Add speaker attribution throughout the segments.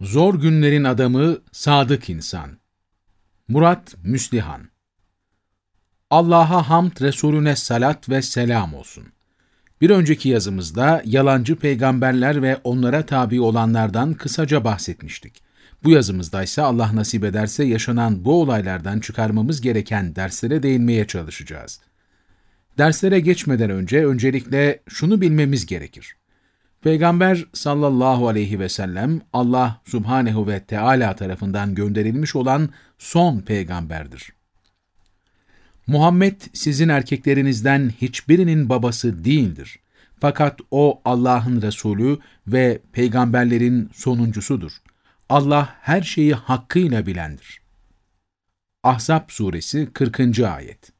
Speaker 1: Zor günlerin adamı sadık insan. Murat Müslihan Allah'a hamd Resulüne salat ve selam olsun. Bir önceki yazımızda yalancı peygamberler ve onlara tabi olanlardan kısaca bahsetmiştik. Bu yazımızda ise Allah nasip ederse yaşanan bu olaylardan çıkarmamız gereken derslere değinmeye çalışacağız. Derslere geçmeden önce öncelikle şunu bilmemiz gerekir. Peygamber sallallahu aleyhi ve sellem Allah subhanehu ve Teala tarafından gönderilmiş olan son peygamberdir. Muhammed sizin erkeklerinizden hiçbirinin babası değildir. Fakat o Allah'ın Resulü ve peygamberlerin sonuncusudur. Allah her şeyi hakkıyla bilendir. Ahzab suresi 40. ayet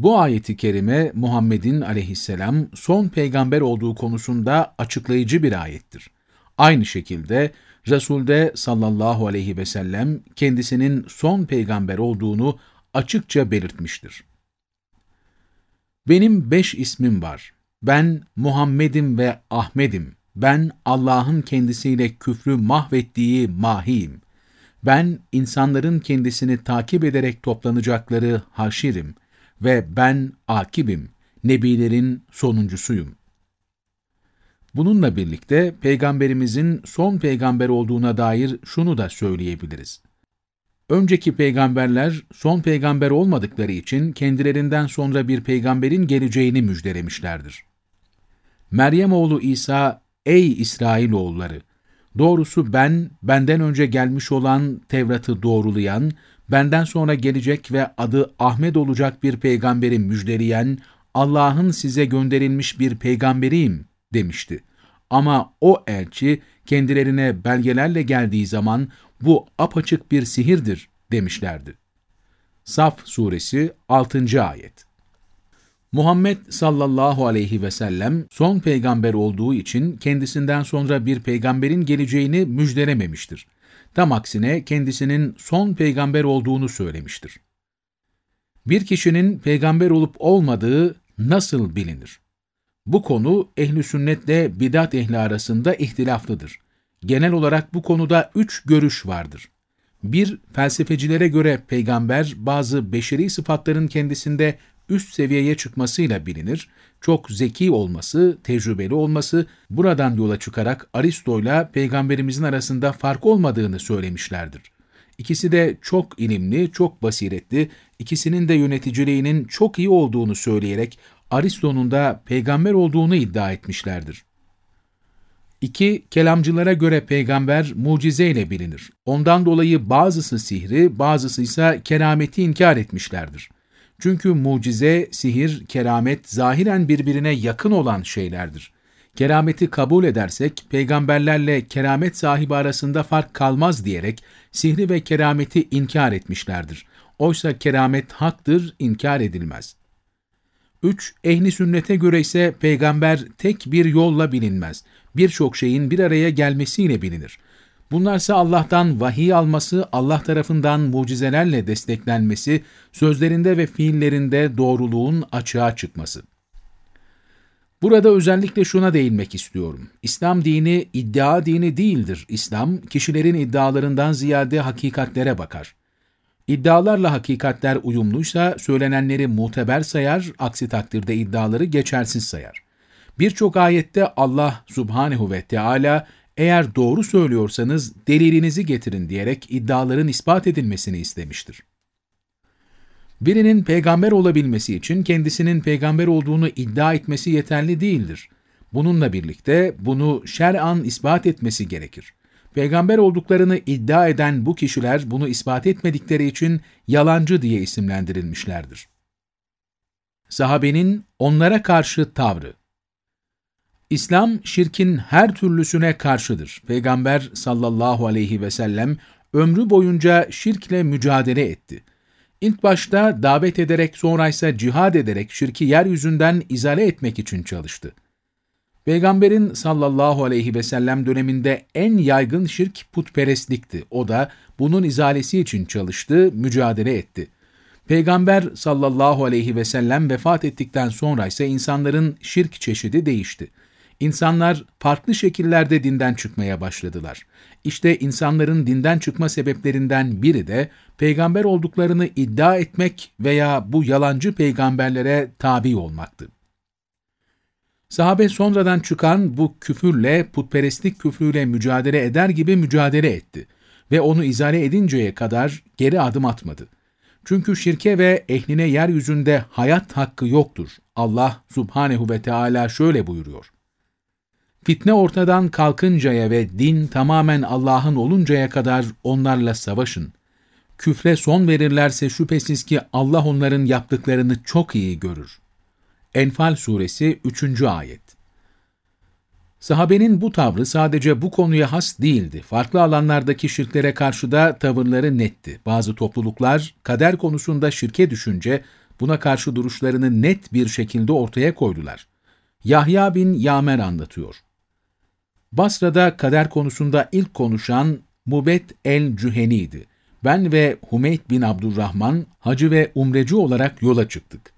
Speaker 1: bu ayeti kerime Muhammed'in aleyhisselam son peygamber olduğu konusunda açıklayıcı bir ayettir. Aynı şekilde Resul'de sallallahu aleyhi ve sellem kendisinin son peygamber olduğunu açıkça belirtmiştir. Benim beş ismim var. Ben Muhammed'im ve Ahmet'im. Ben Allah'ın kendisiyle küfrü mahvettiği mahiyim. Ben insanların kendisini takip ederek toplanacakları haşirim ve ben akibim, nebilerin sonuncusuyum. Bununla birlikte peygamberimizin son peygamber olduğuna dair şunu da söyleyebiliriz. Önceki peygamberler son peygamber olmadıkları için kendilerinden sonra bir peygamberin geleceğini müjdelemişlerdir. Meryem oğlu İsa, ey İsrailoğulları! Doğrusu ben, benden önce gelmiş olan Tevrat'ı doğrulayan, benden sonra gelecek ve adı Ahmet olacak bir peygamberi müjdeleyen, Allah'ın size gönderilmiş bir peygamberiyim demişti. Ama o elçi kendilerine belgelerle geldiği zaman bu apaçık bir sihirdir demişlerdi. Saf suresi 6. ayet Muhammed sallallahu aleyhi ve sellem son peygamber olduğu için kendisinden sonra bir peygamberin geleceğini müjdelememiştir. Tam aksine kendisinin son peygamber olduğunu söylemiştir. Bir kişinin peygamber olup olmadığı nasıl bilinir? Bu konu ehli sünnetle bidat ehli arasında ihtilaflıdır. Genel olarak bu konuda üç görüş vardır. Bir, felsefecilere göre peygamber bazı beşeri sıfatların kendisinde üst seviyeye çıkmasıyla bilinir, çok zeki olması, tecrübeli olması, buradan yola çıkarak Aristo'yla peygamberimizin arasında fark olmadığını söylemişlerdir. İkisi de çok ilimli, çok basiretli, ikisinin de yöneticiliğinin çok iyi olduğunu söyleyerek Aristo'nun da peygamber olduğunu iddia etmişlerdir. 2. Kelamcılara göre peygamber mucizeyle bilinir. Ondan dolayı bazısı sihri, bazısı ise kerameti inkar etmişlerdir. Çünkü mucize, sihir, keramet zahiren birbirine yakın olan şeylerdir. Kerameti kabul edersek, peygamberlerle keramet sahibi arasında fark kalmaz diyerek sihri ve kerameti inkar etmişlerdir. Oysa keramet haktır, inkar edilmez. 3. Ehli sünnete göre ise peygamber tek bir yolla bilinmez. Birçok şeyin bir araya gelmesiyle bilinir. Bunlarsa Allah'tan vahiy alması, Allah tarafından mucizelerle desteklenmesi, sözlerinde ve fiillerinde doğruluğun açığa çıkması. Burada özellikle şuna değinmek istiyorum. İslam dini iddia dini değildir. İslam, kişilerin iddialarından ziyade hakikatlere bakar. İddialarla hakikatler uyumluysa söylenenleri muteber sayar, aksi takdirde iddiaları geçersiz sayar. Birçok ayette Allah subhanehu ve Teala eğer doğru söylüyorsanız delilinizi getirin diyerek iddiaların ispat edilmesini istemiştir. Birinin peygamber olabilmesi için kendisinin peygamber olduğunu iddia etmesi yeterli değildir. Bununla birlikte bunu şer'an ispat etmesi gerekir. Peygamber olduklarını iddia eden bu kişiler bunu ispat etmedikleri için yalancı diye isimlendirilmişlerdir. Sahabenin onlara karşı tavrı İslam şirkin her türlüsüne karşıdır. Peygamber sallallahu aleyhi ve sellem ömrü boyunca şirkle mücadele etti. İlk başta davet ederek sonra ise cihad ederek şirki yeryüzünden izale etmek için çalıştı. Peygamberin sallallahu aleyhi ve sellem döneminde en yaygın şirk putperestlikti. O da bunun izalesi için çalıştı, mücadele etti. Peygamber sallallahu aleyhi ve sellem vefat ettikten sonra ise insanların şirk çeşidi değişti. İnsanlar farklı şekillerde dinden çıkmaya başladılar. İşte insanların dinden çıkma sebeplerinden biri de peygamber olduklarını iddia etmek veya bu yalancı peygamberlere tabi olmaktı. Sahabe sonradan çıkan bu küfürle, putperestlik küfrüyle mücadele eder gibi mücadele etti ve onu izale edinceye kadar geri adım atmadı. Çünkü şirke ve ehline yeryüzünde hayat hakkı yoktur. Allah subhanehu ve Teala şöyle buyuruyor. Fitne ortadan kalkıncaya ve din tamamen Allah'ın oluncaya kadar onlarla savaşın. Küfre son verirlerse şüphesiz ki Allah onların yaptıklarını çok iyi görür. Enfal Suresi 3. Ayet Sahabenin bu tavrı sadece bu konuya has değildi. Farklı alanlardaki şirklere karşı da tavırları netti. Bazı topluluklar kader konusunda şirke düşünce buna karşı duruşlarını net bir şekilde ortaya koydular. Yahya bin Yamer anlatıyor. Basra'da kader konusunda ilk konuşan Mubet el-Cüheni'ydi. Ben ve Humeyd bin Abdurrahman hacı ve umreci olarak yola çıktık.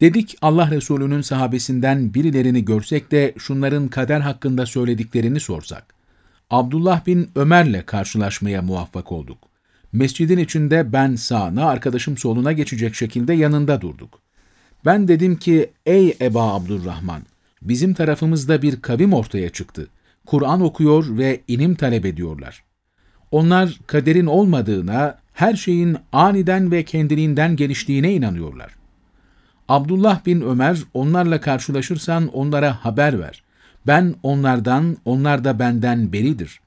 Speaker 1: Dedik Allah Resulü'nün sahabesinden birilerini görsek de şunların kader hakkında söylediklerini sorsak. Abdullah bin Ömer'le karşılaşmaya muvaffak olduk. Mescidin içinde ben sağına, arkadaşım soluna geçecek şekilde yanında durduk. Ben dedim ki, ey Eba Abdurrahman, bizim tarafımızda bir kavim ortaya çıktı. Kur'an okuyor ve ilim talep ediyorlar. Onlar kaderin olmadığına, her şeyin aniden ve kendiliğinden geliştiğine inanıyorlar. Abdullah bin Ömer, onlarla karşılaşırsan onlara haber ver. Ben onlardan, onlar da benden beridir.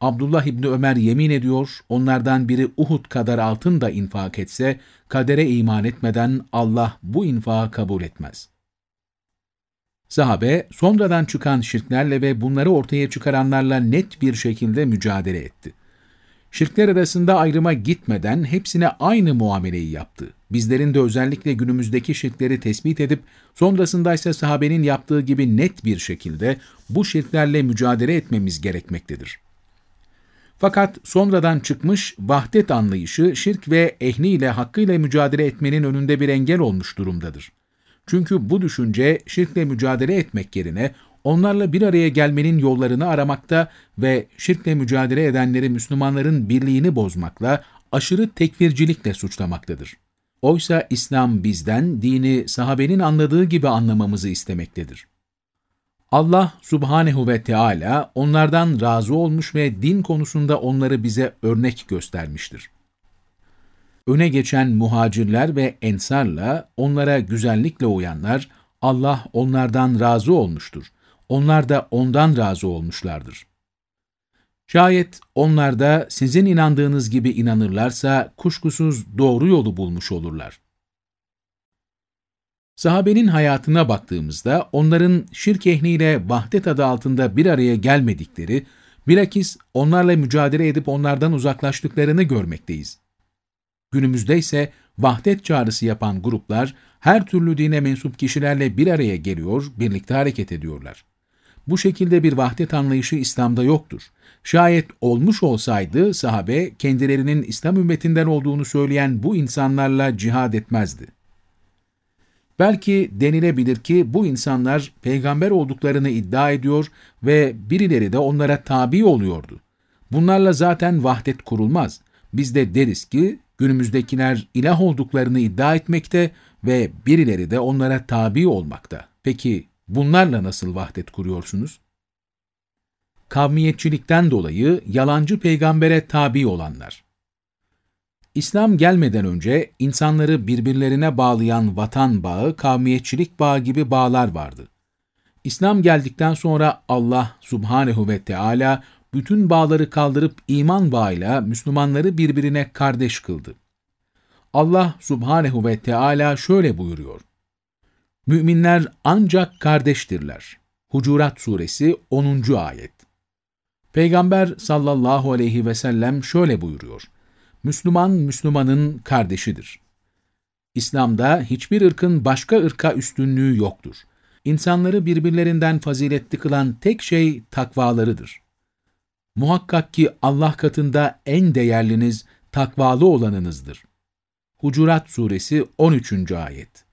Speaker 1: Abdullah İbni Ömer yemin ediyor, onlardan biri Uhud kadar altın da infak etse, kadere iman etmeden Allah bu infakı kabul etmez. Sahabe, sonradan çıkan şirklerle ve bunları ortaya çıkaranlarla net bir şekilde mücadele etti. Şirkler arasında ayrıma gitmeden hepsine aynı muameleyi yaptı. Bizlerin de özellikle günümüzdeki şirkleri tespit edip sonrasında ise sahabenin yaptığı gibi net bir şekilde bu şirklerle mücadele etmemiz gerekmektedir. Fakat sonradan çıkmış vahdet anlayışı şirk ve ehliyle hakkıyla mücadele etmenin önünde bir engel olmuş durumdadır. Çünkü bu düşünce şirkle mücadele etmek yerine onlarla bir araya gelmenin yollarını aramakta ve şirkle mücadele edenleri Müslümanların birliğini bozmakla, aşırı tekfircilikle suçlamaktadır. Oysa İslam bizden dini sahabenin anladığı gibi anlamamızı istemektedir. Allah subhanehu ve Teala onlardan razı olmuş ve din konusunda onları bize örnek göstermiştir. Öne geçen muhacirler ve ensarla onlara güzellikle uyanlar, Allah onlardan razı olmuştur. Onlar da ondan razı olmuşlardır. Şayet onlar da sizin inandığınız gibi inanırlarsa kuşkusuz doğru yolu bulmuş olurlar. Sahabenin hayatına baktığımızda onların şirk ehliyle vahdet adı altında bir araya gelmedikleri, bilakis onlarla mücadele edip onlardan uzaklaştıklarını görmekteyiz. Günümüzde ise vahdet çağrısı yapan gruplar her türlü dine mensup kişilerle bir araya geliyor, birlikte hareket ediyorlar. Bu şekilde bir vahdet anlayışı İslam'da yoktur. Şayet olmuş olsaydı sahabe kendilerinin İslam ümmetinden olduğunu söyleyen bu insanlarla cihad etmezdi. Belki denilebilir ki bu insanlar peygamber olduklarını iddia ediyor ve birileri de onlara tabi oluyordu. Bunlarla zaten vahdet kurulmaz. Biz de deriz ki günümüzdekiler ilah olduklarını iddia etmekte ve birileri de onlara tabi olmakta. Peki bunlarla nasıl vahdet kuruyorsunuz? Kavmiyetçilikten dolayı yalancı peygambere tabi olanlar. İslam gelmeden önce insanları birbirlerine bağlayan vatan bağı, kavmiyetçilik bağı gibi bağlar vardı. İslam geldikten sonra Allah subhanehu ve Teala bütün bağları kaldırıp iman bağıyla Müslümanları birbirine kardeş kıldı. Allah subhanehu ve Teala şöyle buyuruyor. Müminler ancak kardeştirler. Hucurat Suresi 10. Ayet Peygamber sallallahu aleyhi ve sellem şöyle buyuruyor. Müslüman, Müslümanın kardeşidir. İslam'da hiçbir ırkın başka ırka üstünlüğü yoktur. İnsanları birbirlerinden faziletli kılan tek şey takvalarıdır. Muhakkak ki Allah katında en değerliniz takvalı olanınızdır. Hucurat Suresi 13. Ayet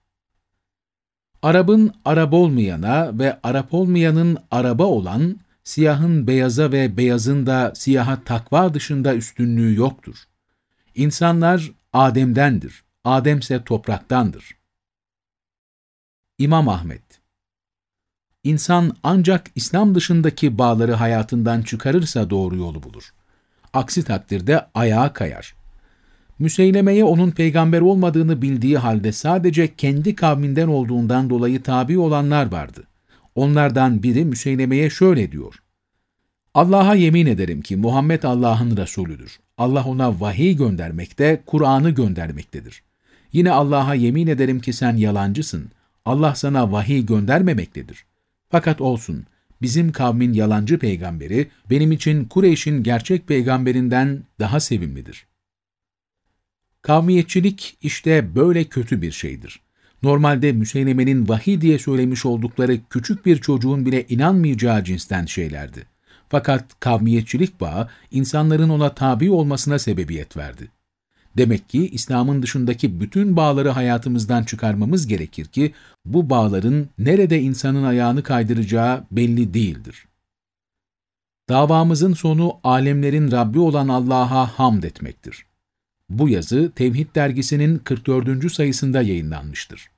Speaker 1: Arap'ın Arap olmayana ve Arap olmayanın araba olan, siyahın beyaza ve beyazın da siyaha takva dışında üstünlüğü yoktur. İnsanlar Adem'dendir, Adem ise topraktandır. İmam Ahmet İnsan ancak İslam dışındaki bağları hayatından çıkarırsa doğru yolu bulur. Aksi takdirde ayağa kayar. Müseyleme'ye onun peygamber olmadığını bildiği halde sadece kendi kavminden olduğundan dolayı tabi olanlar vardı. Onlardan biri Müseyleme'ye şöyle diyor. Allah'a yemin ederim ki Muhammed Allah'ın Resulüdür. Allah ona vahiy göndermekte, Kur'an'ı göndermektedir. Yine Allah'a yemin ederim ki sen yalancısın. Allah sana vahiy göndermemektedir. Fakat olsun, bizim kavmin yalancı peygamberi, benim için Kureyş'in gerçek peygamberinden daha sevimlidir. Kavmiyetçilik işte böyle kötü bir şeydir. Normalde Müseyleme'nin vahiy diye söylemiş oldukları küçük bir çocuğun bile inanmayacağı cinsten şeylerdi. Fakat kavmiyetçilik bağı insanların ona tabi olmasına sebebiyet verdi. Demek ki İslam'ın dışındaki bütün bağları hayatımızdan çıkarmamız gerekir ki bu bağların nerede insanın ayağını kaydıracağı belli değildir. Davamızın sonu alemlerin Rabbi olan Allah'a hamd etmektir. Bu yazı Tevhid dergisinin 44. sayısında yayınlanmıştır.